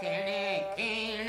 கிண கிண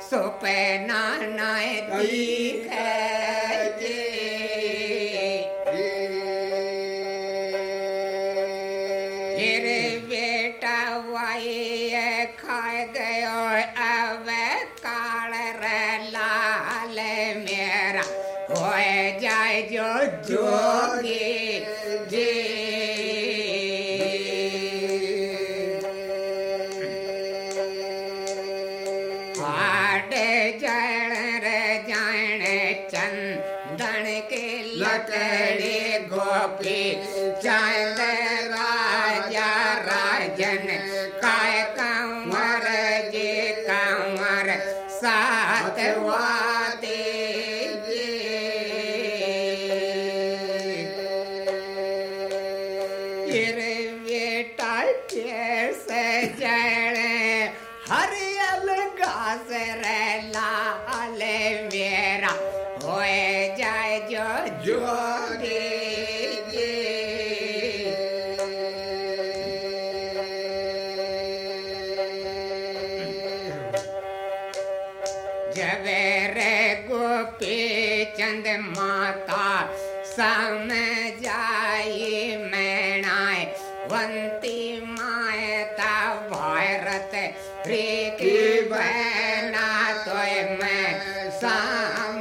Super Nana Dika. Dika. प्रिकी बना तो मैं साम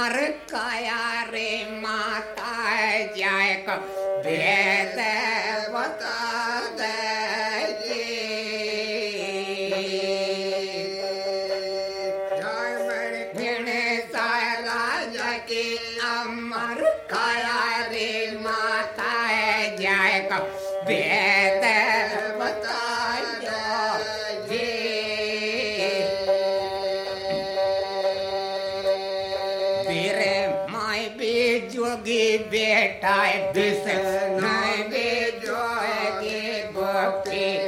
अमर काया रे माता जाय को भेद जोगी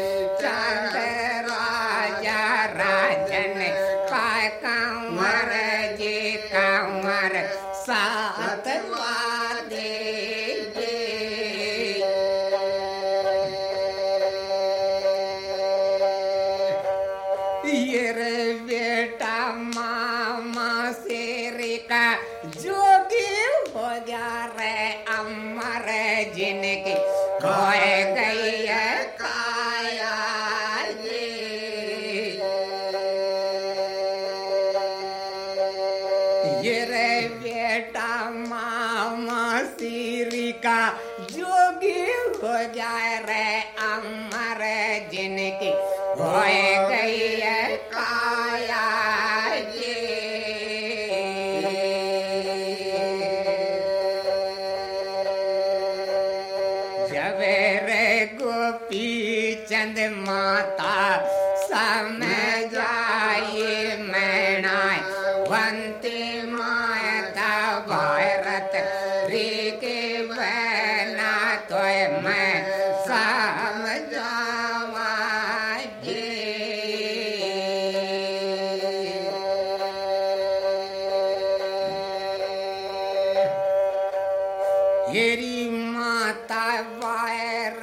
येरी माता वायर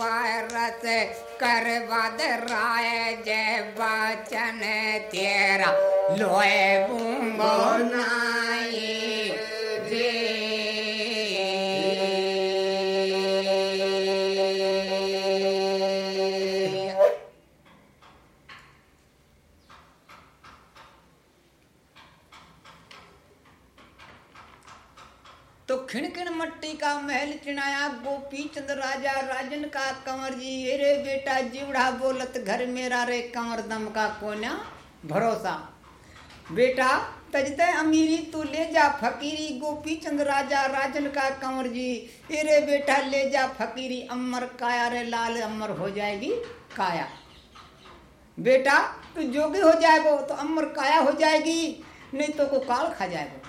वायरत कर राय जय बचन तेरा। लोए बूंगो नाई। महल चिनाया, गोपी चंद राजा राजन का कंवर जी। ये बेटा जीवड़ा बोलत, घर मेरा रे कंवर दम का कोना भरोसा? बेटा तजते अमीरी, तू ले जा फकीरी, गोपी चंद राजा राजन का कंवर जी। ये रे बेटा, ले जा फकीरी, अमर काया रे, लाल अमर हो जाएगी काया। बेटा, तू जोगी हो जाएगो तो अमर काया हो जाएगी, नहीं तो को काल खा जाएगो।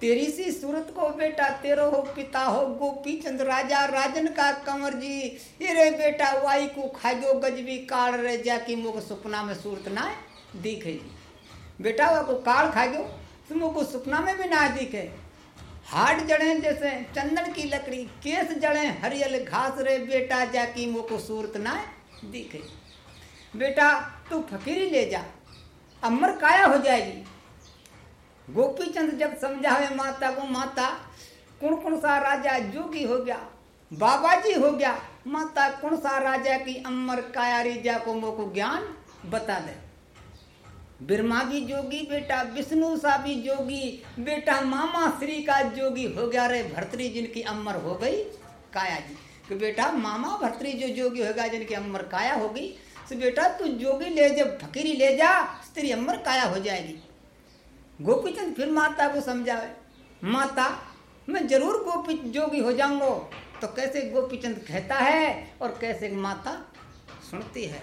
तेरी सी सूरत को बेटा, तेरो हो पिता हो गोपी चंद राजा, राजन का कंवर जी। ये रे बेटा, वाई को खागो गजबी काल रे जा की मुख सपना में सूरत ना दिखे जी बेटा, वो को काल खागो तुम को सपना में भी ना दिखे। हाट जड़े जैसे चंदन की लकड़ी, केस जड़े हरियल घास रे बेटा जा की मुख को सूरत ना दिखे बेटा, तू फकीरी ले जा, अमर काया हो जाएगी। गोपी चंद जब समझावे माता को, माता कौन कौन सा राजा जोगी हो गया बाबा जी हो गया, माता, कौन सा राजा की अमर काया रिजा को मोको ज्ञान बता दे। ब्रह्मा भी जोगी, बेटा विष्णु सा भी जोगी, बेटा मामा श्री का जोगी हो गया रे भर्तरी जिनकी अमर हो गई काया जी। कि बेटा मामा भर्तरी जो जोगी होगा जिनकी अमर काया होगी तो बेटा तू जोगी ले जा फकीरी ले जा, तेरी अमर काया हो जाएगी। गोपीचंद फिर माता को समझावे माता, मैं ज़रूर गोपी जोगी हो जाऊंगो। तो कैसे गोपीचंद कहता है और कैसे माता सुनती है?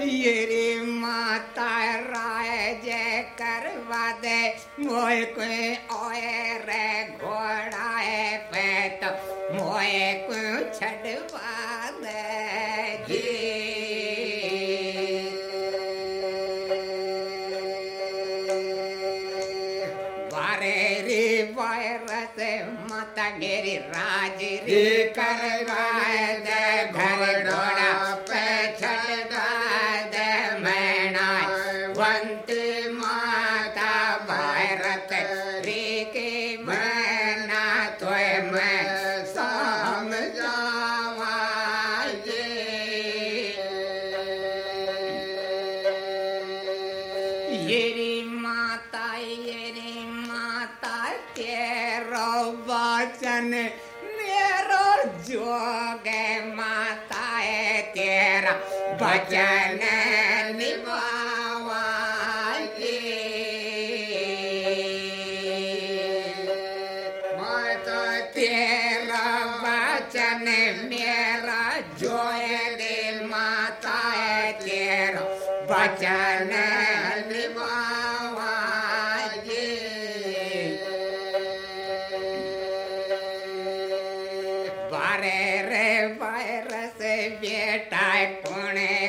ये रे माता राय जय करवा दे मोए कोई ओए रे घोड़ा है पे तो मोए को छड़वा दे जी बारे रे वायरस माता मेरी राज रे करवा दे घर डोड़ा वचन निभावांगे तेरा वचन मेरा जोय दे माता है तेरा वचन निभावांगे बारे रे वायरस बेटा पुणे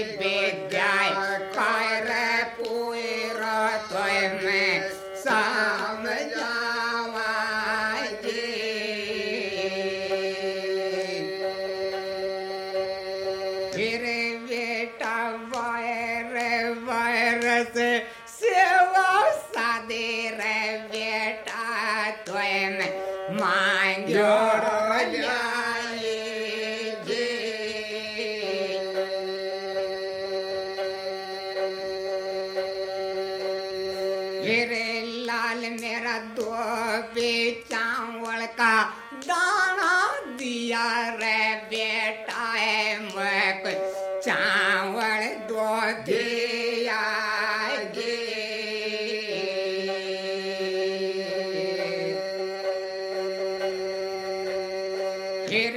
फिर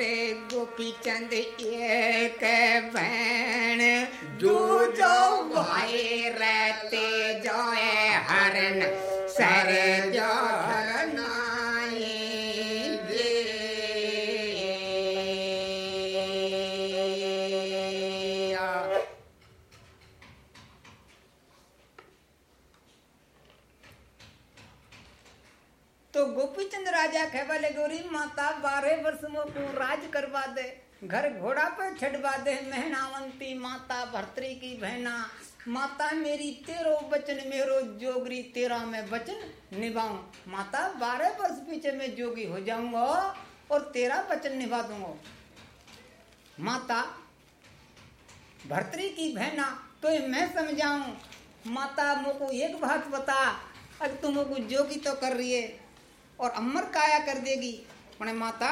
गोपी चंद घर घोड़ा पे छड़वा दे, मेहनावंती माता भर्तरी की बहना। माता मेरी, तेरो बचन मेरो जोगरी, तेरा मैं बचन निभाऊं। माता बारह वर्ष पीछे मैं जोगी हो जाऊँगा और तेरा वचन निभा दूँगा। माता भर्तरी की बहना तो मैं समझाऊं। माता मुको एक बात बता, अब तुम को जोगी तो कर रही है और अमर काया कर देगी। माता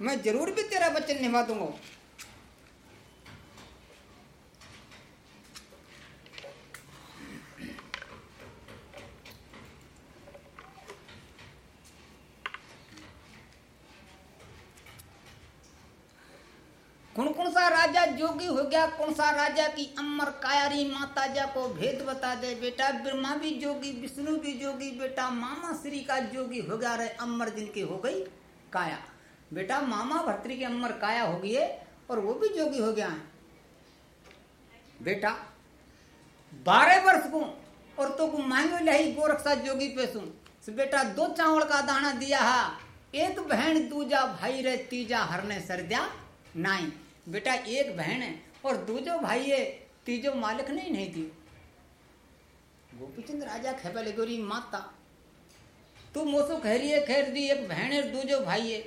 मैं ज़रूर भी तेरा वचन निभा दूँगा। कौन कौन सा राजा जोगी हो गया, कौन सा राजा की अमर कायारी माता जा को भेद बता दे, बेटा ब्रह्मा भी जोगी, विष्णु भी जोगी, बेटा मामा श्री का जोगी हो गया रे, अमर जिनकी हो गई काया। बेटा मामा भर्तरी की अमर काया हो है और वो भी जोगी हो गया है। बेटा, बारह वर्ष को और तो को मांगो लही गोरक्षा जोगी पे सुन। बेटा दो चावल का दाना दिया हा, एक बहन, दूजा भाई रे, तीजा हरने सरद्या नाई। बेटा एक बहन है और दूजो भाई है, तीजो मालिक नहीं नहीं थी गोपीचंद राजा खेपले गोरी माता, तू मोसो रही है खैर दी, एक बहन है, दूजो भाई है।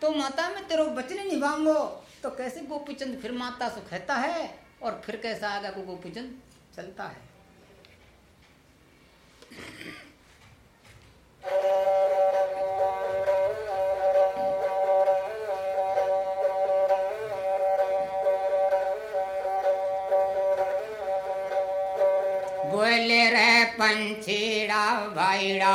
तो माता, मैं तेरो बचने निभाऊंगो। तो कैसे गोपीचंद फिर माता से कहता है? और फिर कैसा आगा को गोपीचंद चलता है? बोले रे पंछीड़ा भाईड़ा,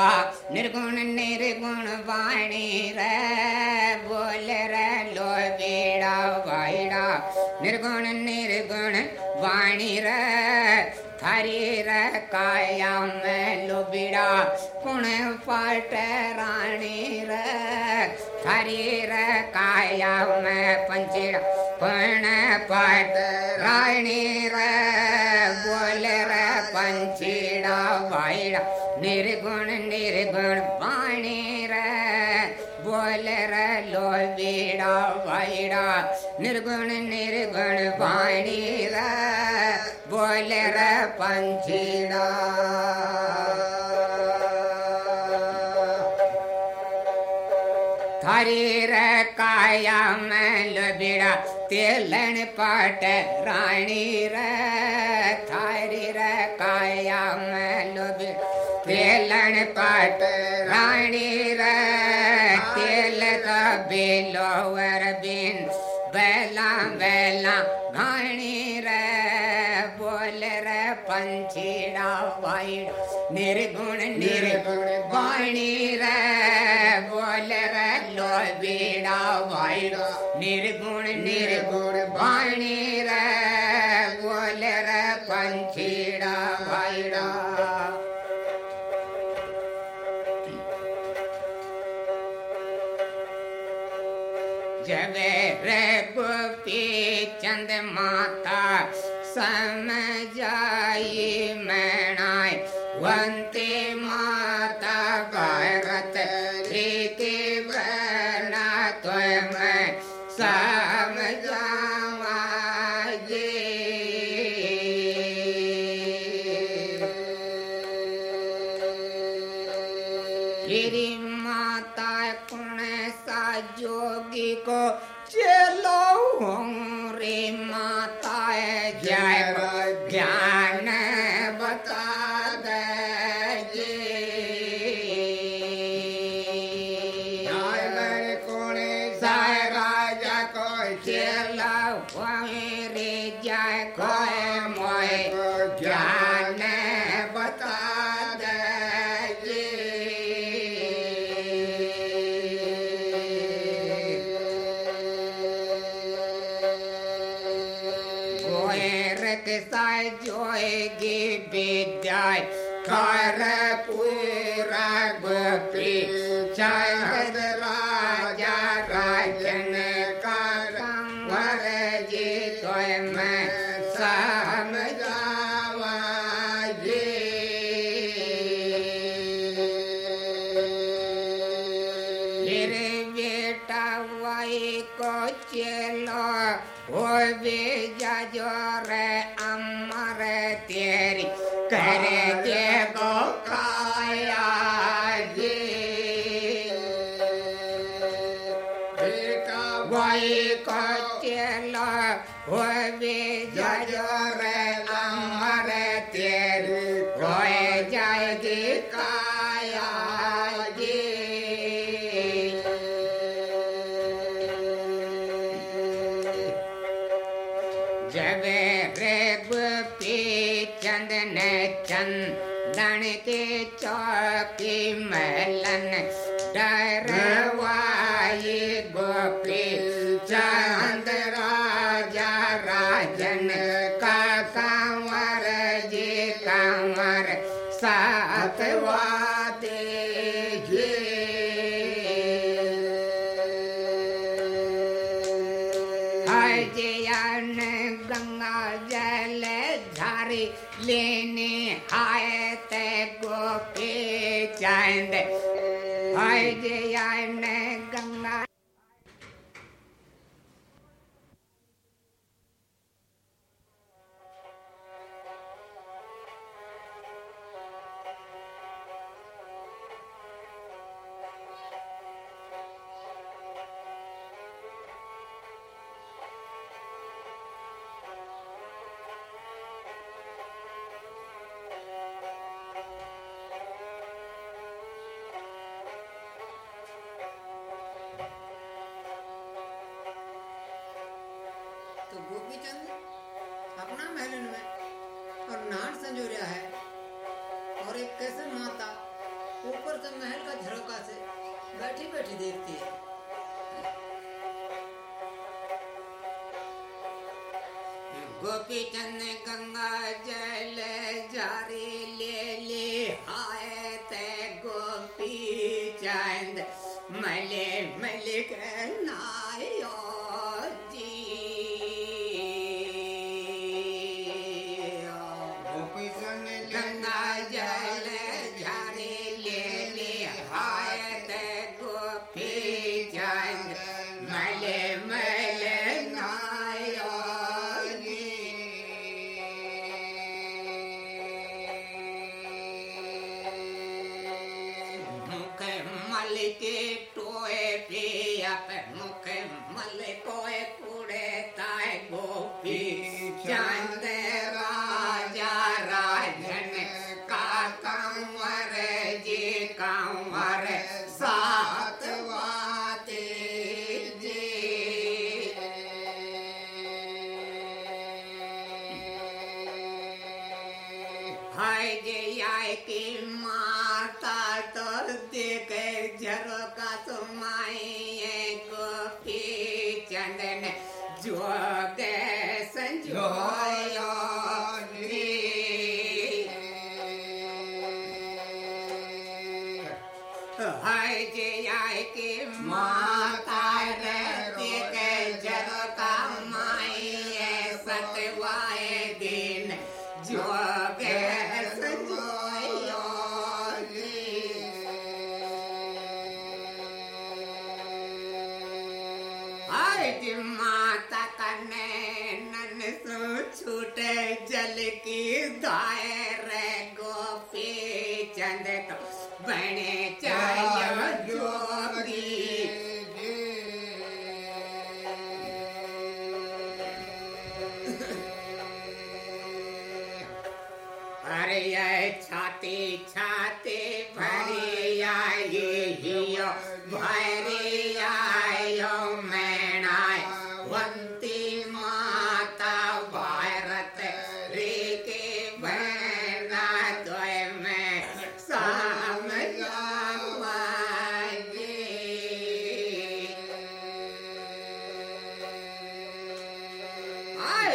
निर्गुण निर्गुण वाणी रे, बोले रे लोबीड़ा भाईड़ा, निर्गुण निर्गुण वाणी रे, थारी रे काया में लोबीड़ा, कुण पाट रानी रे, थारी रे काया में पंछीड़ा, कुण पाट रानी रे। वाईड़ा निर्गुण निर्गुण पाणी रे। बोल रे लोबीड़ा वाईड़ा। निर्गुण निर्गुण पाणी रे। बोल रे थारी रे, काया में लबिड़ा तेलन पाट रानी रे। थारी रे, काया में तेलन पाट रानी रे तेल का बेलोवर बिन बेला बेला घाणी रे बोल रे पंछीड़ा वाइड निर्गुण निर्गुण वाणी रे माता समज मन्ते मता भारते वर्णा त्वयमे ក៏ជា ピーチャンネル考 की आय के माता तो देख चल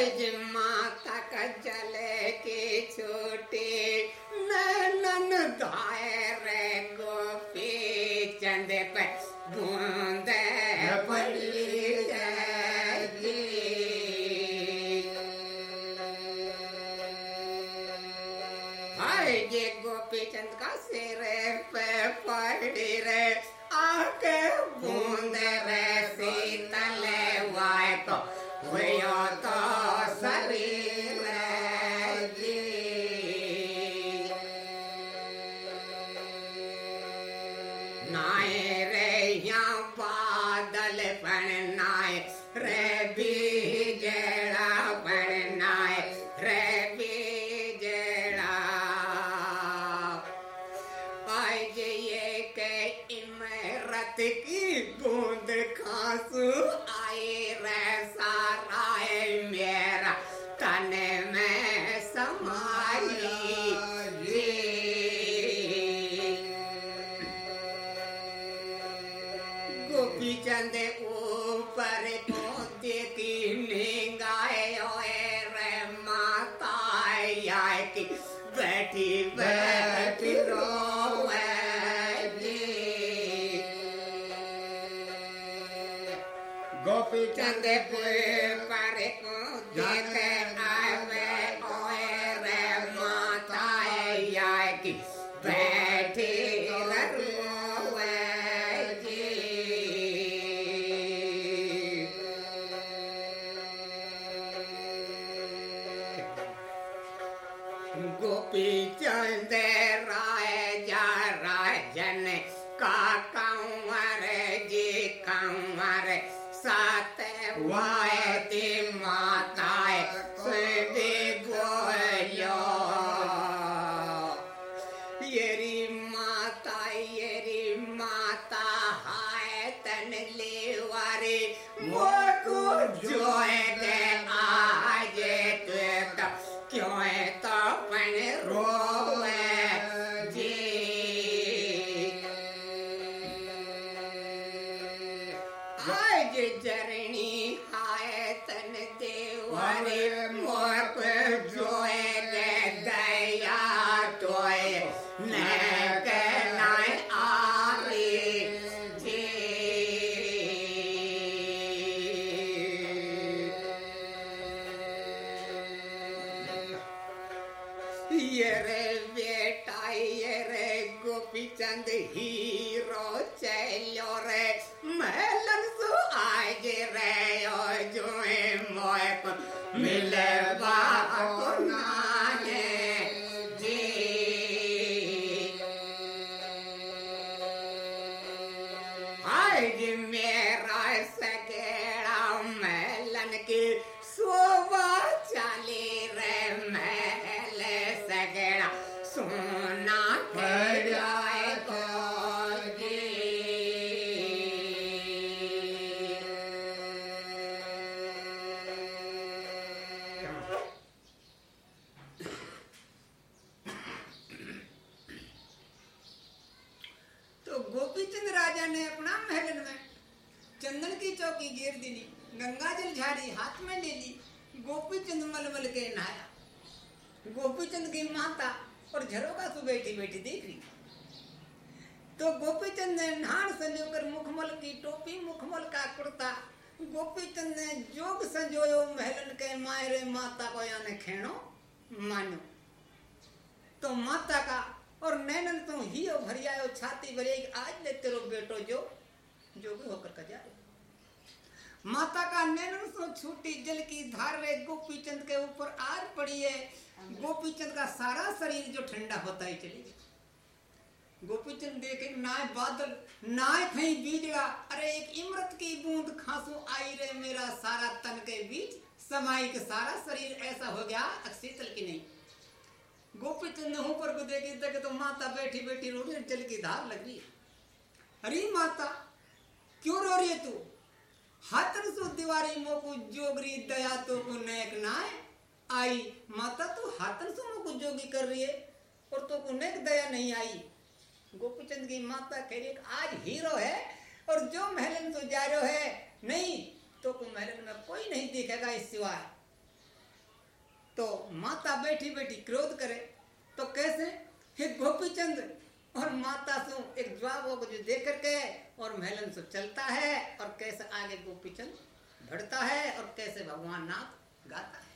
माता का जले के छोटी pikantep kowe parek kok जी ये रे बेटा ये रे गोपी चंद हीरो चलो रे महलन सु आज रे ओ जो मोए को मिले बाको बैठी बैठी देख रही तो गोपीचंद ने नहान संजोकर मुखमल की टोपी, मुखमल का कुर्ता गोपीचंद ने जोग संजोयो महलन के मायरे माता को याने खेणो मानो तो माता का और नैनन तो ही भरियायो छाती भरे, आज ले तेरो बेटो जो जो भी होकर का जा माता का नैनन सो छूटी, जल की धार रे गोपीचंद के ऊपर आर पड़ी है। गोपी चंद का सारा शरीर जो ठंडा होता ही चली गया। गोपीचंद देखे, नाय बादल, नाय कहीं बीजड़ा। अरे एक इमरत की बूंद खांसू आई रे मेरा सारा तन के बीच। समाई के सारा शरीर ऐसा हो गया शीतल की नहीं। गोपी चंद ऊपर को देखी तक तो माता बैठी बैठी रो रही चल की धार लग रही अरे माता, क्यों रो रही है तू? हाथन सो दीवारी मोको जोगरी दया तो को नेक नाय आई माता तू हाथन सो मोको जोगी कर रही है और तो को नेक दया नहीं आई गोपीचंद की माता कह रही आज हीरो है और जो महलन तो जा रहे है नहीं तो को महलन में कोई नहीं देखेगा इस सिवाय तो माता बैठी बैठी क्रोध करे तो कैसे हे गोपीचंद और माता सु एक जवाब को जो दे करके और महलन से चलता है और कैसे आगे गोपीचंद बढ़ता है और कैसे भगवान नाथ गाता है।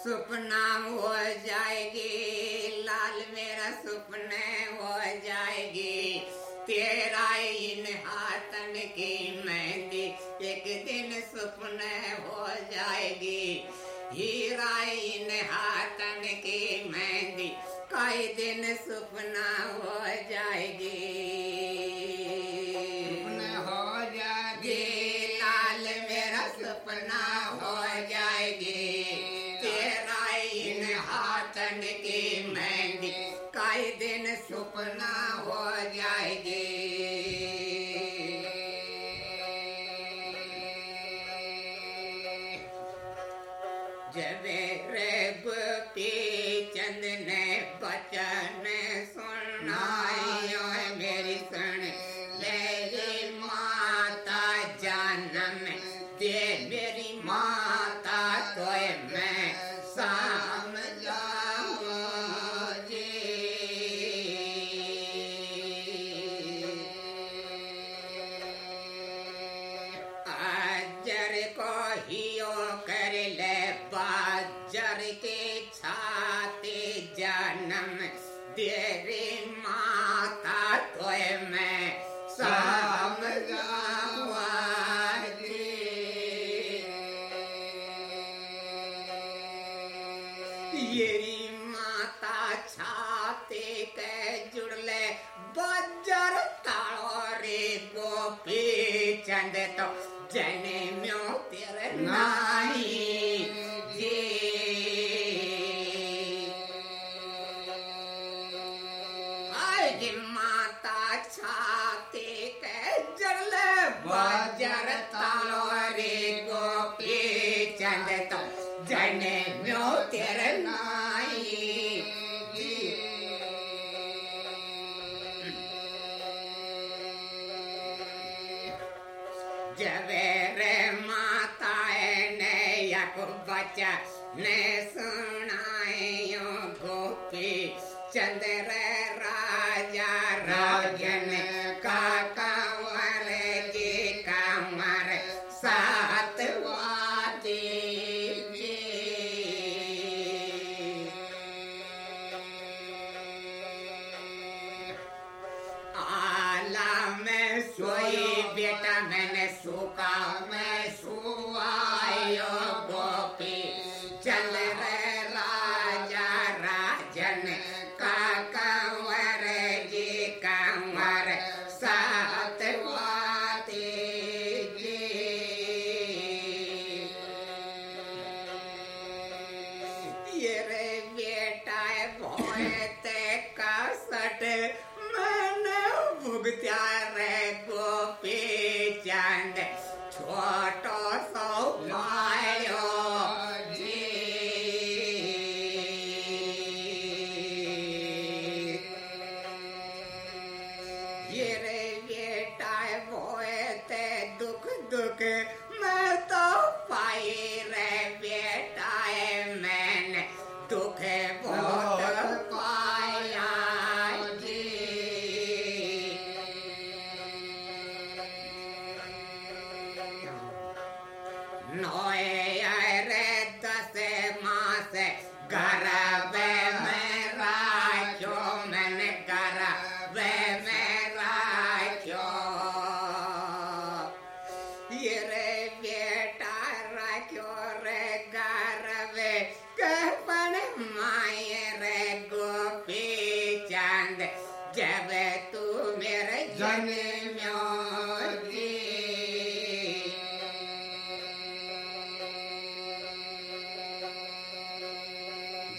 सपना हो जाएगी, लाल मेरा सपने हो जाएगी। तेरा इन हाथन की मेहंदी एक दिन सपने हो जाएगी। हीरा इन हाथन की मेहंदी कई दिन सपना हो तेरी माता तो मैं साम येरी माता छाते के जुड़ले बजर तालो रे गोपी चंद तो जने बच्चा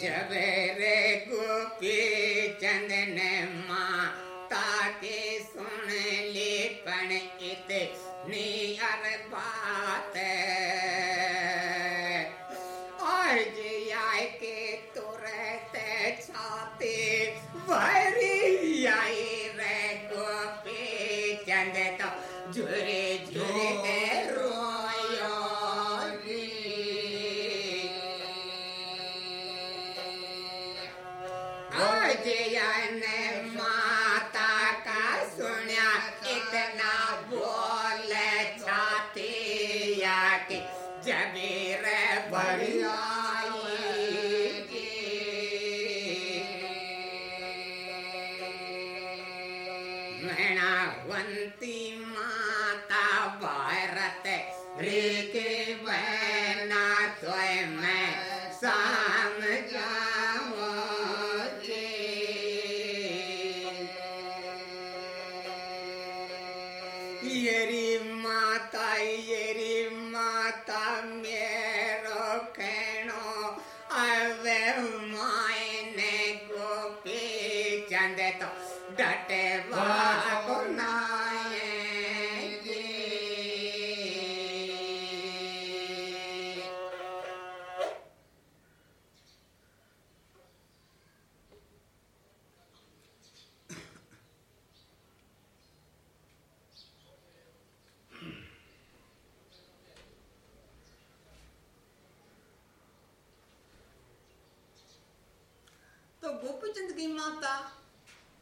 जब तो गोपीचंद की माता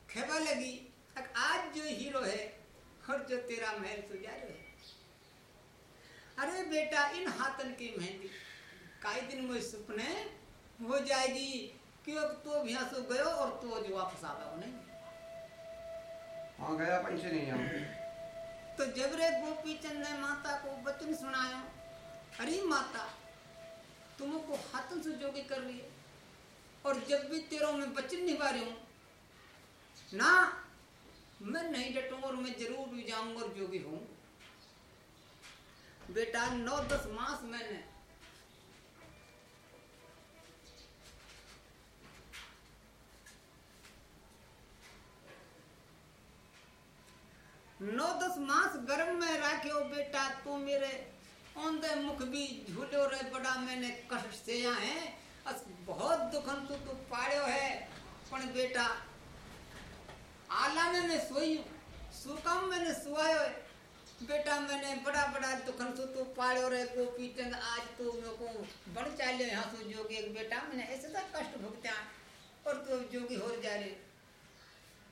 खेबा लगी आज जो हीरो है और जो तेरा महल सुजारो है। अरे बेटा इन हाथन की मेहंदी काई दिन में सपने हो जाएगी कि अब तो यहाँ से गयो और तो जो वापस आवा नहीं? हाँ गया पैसे नहीं हम तो जब रे गोपीचंद ने माता को वचन सुनायो अरे माता तुमको हाथन से जोगी कर रही है। और जब भी तेरो में वचन निभा रही हूँ, ना मैं नहीं डटूँगा और मैं ज़रूर भी जाऊँगा और जो भी हूँ बेटा नौ दस मास मैंने नौ दस मास गर्म में राख्यो बेटा, तू मेरे औंधे मुख भी झूलो रे बड़ा मैंने कष्ट से है अस बहुत तू तू पाड़ियो है, पण बेटा आला में मैं सोई हूँ, सुकम मैंने सुवायो है। बेटा, मैंने बड़ा बड़ा सु तू पाड़ियो रे, गोपी चंद, आज तू मेरे को बड़ चालियो यहाँ सो जोगी। बेटा, मैंने ऐसे तो कष्ट भुगत्या और तू जोगी हो जा रहे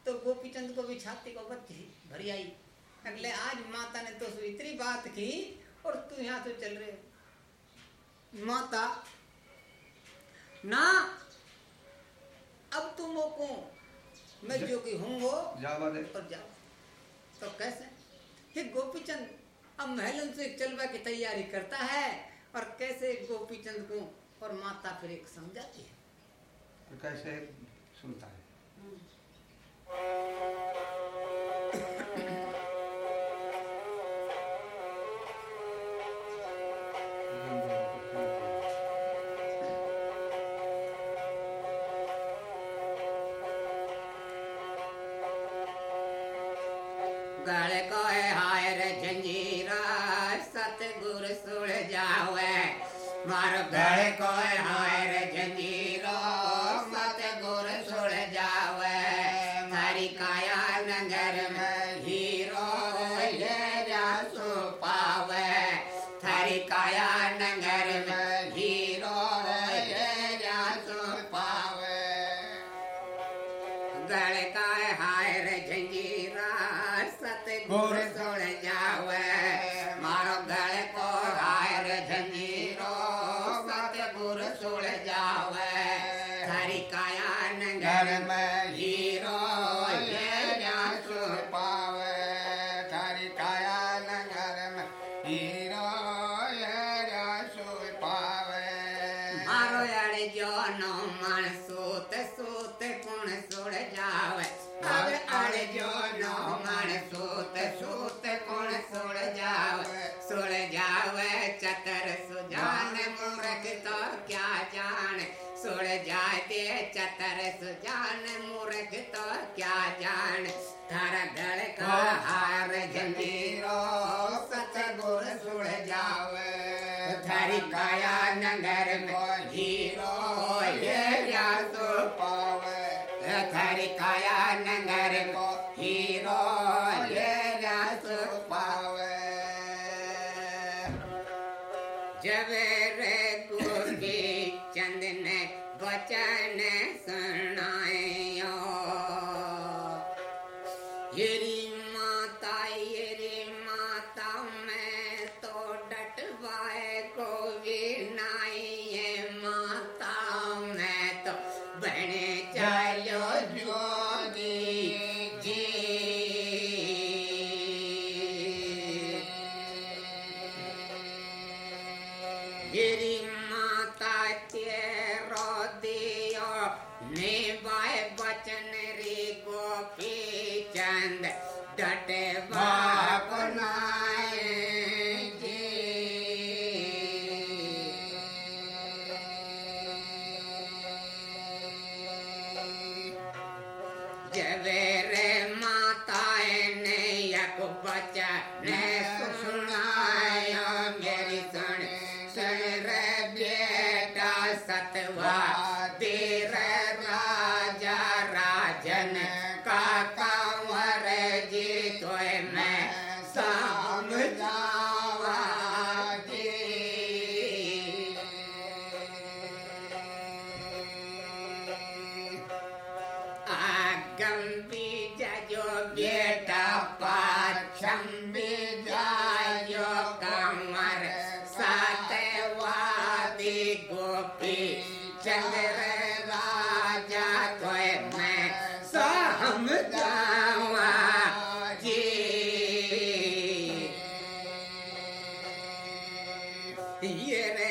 तो गोपी चंद को भी छाती को बत्ती भरी आई। अगले आज माता ने तो इतनी बात की और तू यहाँ से चल रहे। माता ना अब तुम को मैं जो कि हूँगो जावा दे और जाओ तो कैसे? ये गोपीचंद अब महलन से चलवा की तैयारी करता है और कैसे गोपीचंद को और माता फिर एक समझाती है? तो कैसे? सुनता है। गल का Yeah.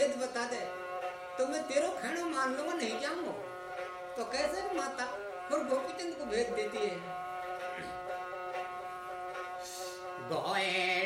भेद बता दे तो मैं तेरो खेणो मान लो नहीं जाऊँगा तो कैसे माता और गोपीचंद को भेद देती है गोए